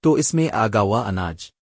تو اس میں آگا ہوا اناج۔